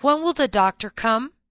When will the doctor come?